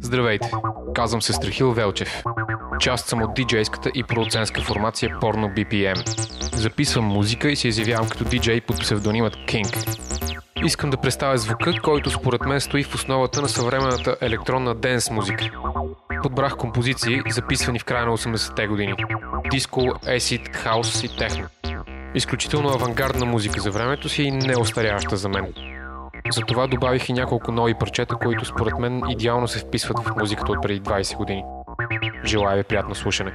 Здравейте, казвам се Страхил Велчев. Част съм от диджейската и продуцентска формация Porno BPM. Записвам музика и се изявявам като диджей под псевдонимът King. Искам да представя звука, който според мен стои в основата на съвременната електронна денс музика. Подбрах композиции, записвани в края на 80-те години. Диско, есид, хаус и техно. Изключително авангардна музика за времето си и неостаряваща за мен. Затова добавих и няколко нови парчета, които според мен идеално се вписват в музиката от преди 20 години. Желая ви приятно слушане.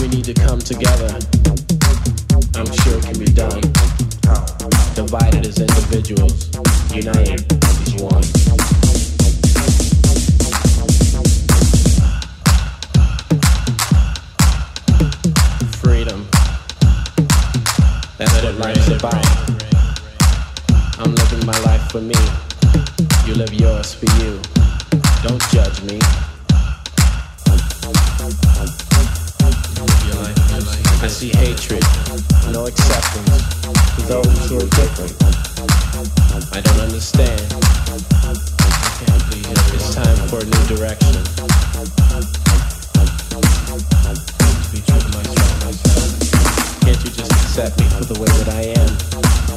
we need to come together, I'm sure it can be done. Divided as individuals, united as one. That's what life's about. I'm living my life for me. You live yours for you. Don't judge me. see hatred, no acceptance for those who are different. I don't understand. It's time for a new direction. Can't you just accept me for the way that I am?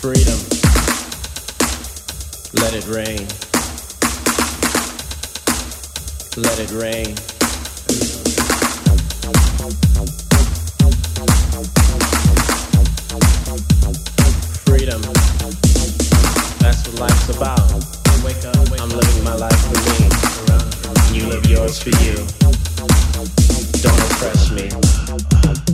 Freedom. Let it rain. Let it rain. Freedom. That's what life's about. Wake up, I'm living my life for me. You live yours for you. Don't oppress me.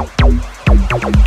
Música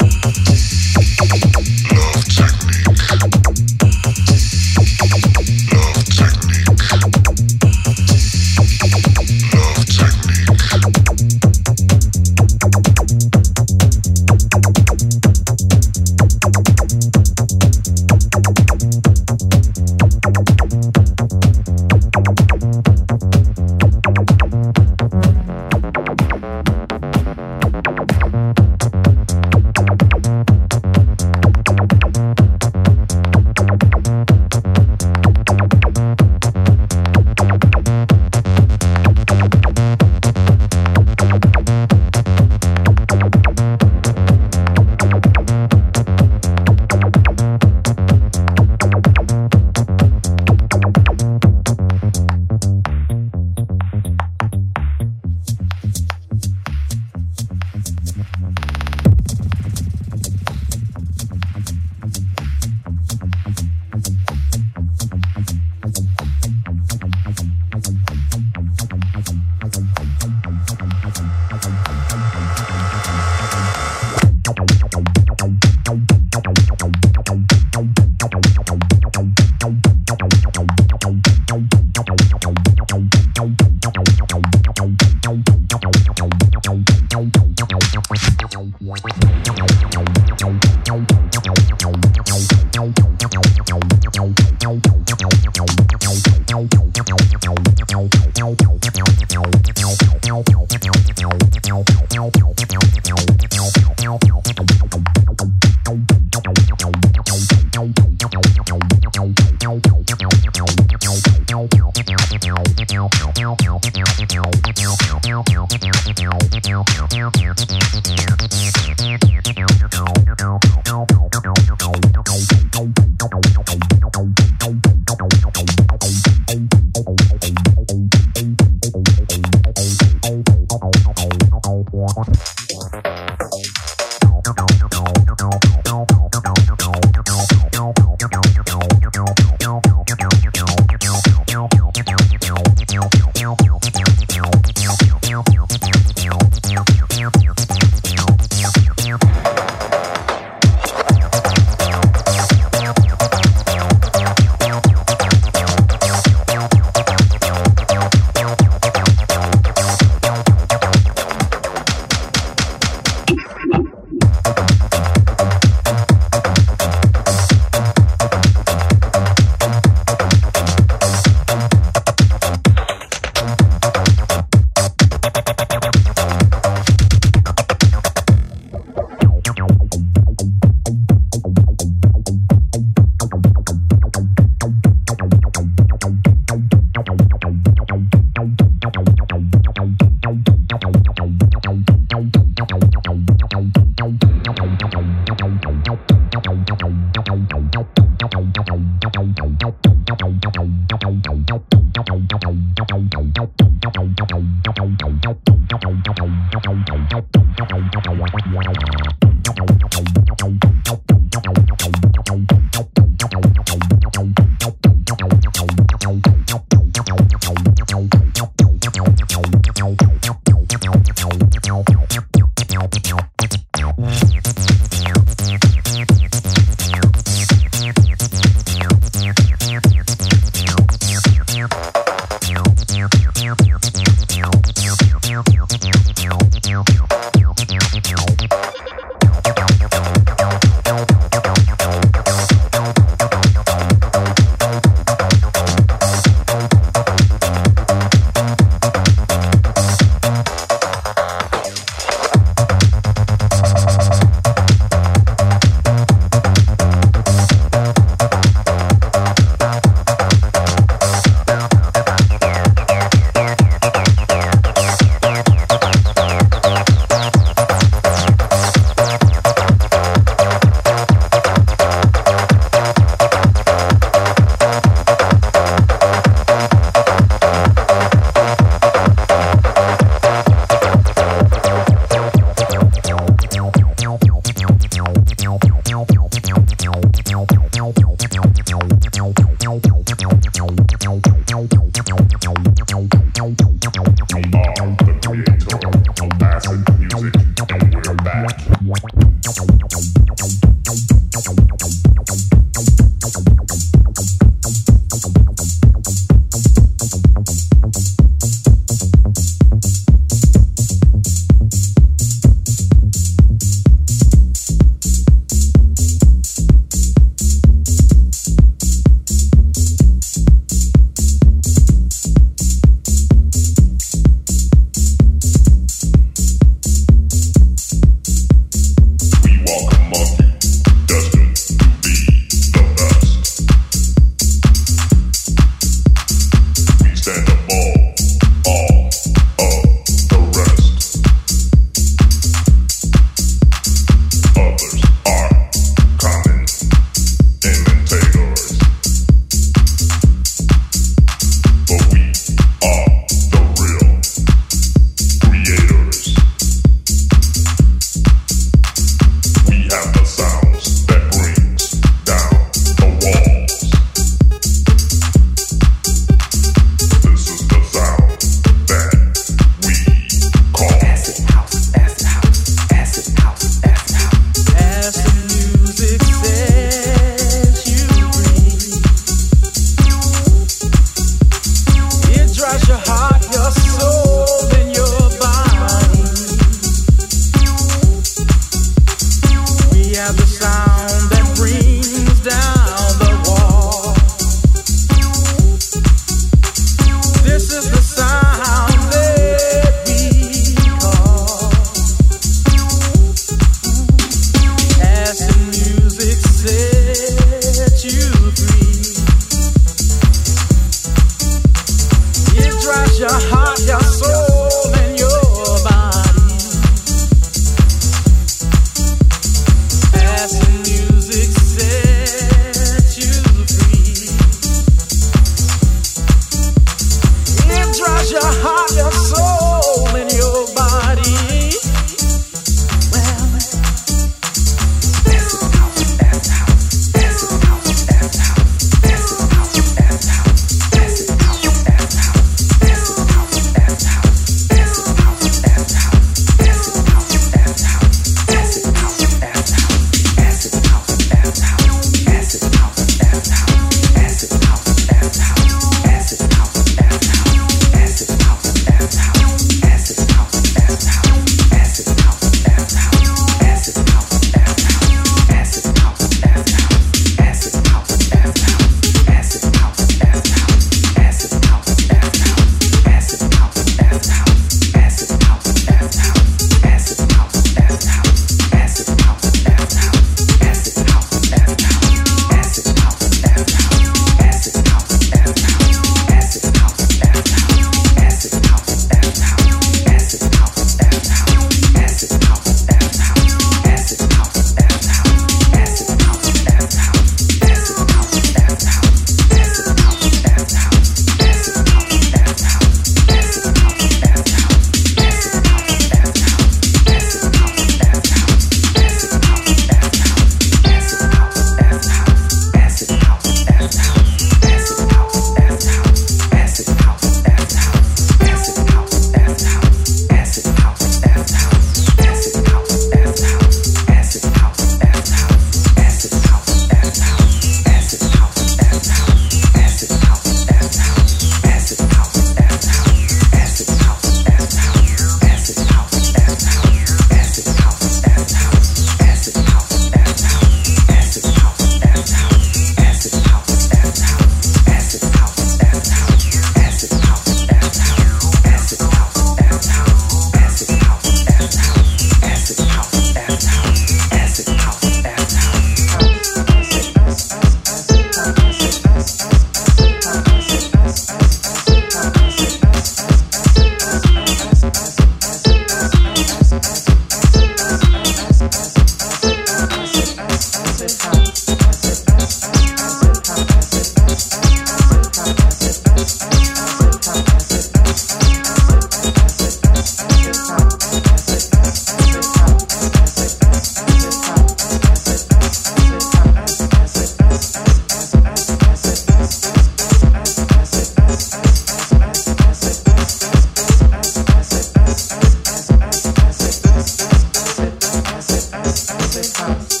House.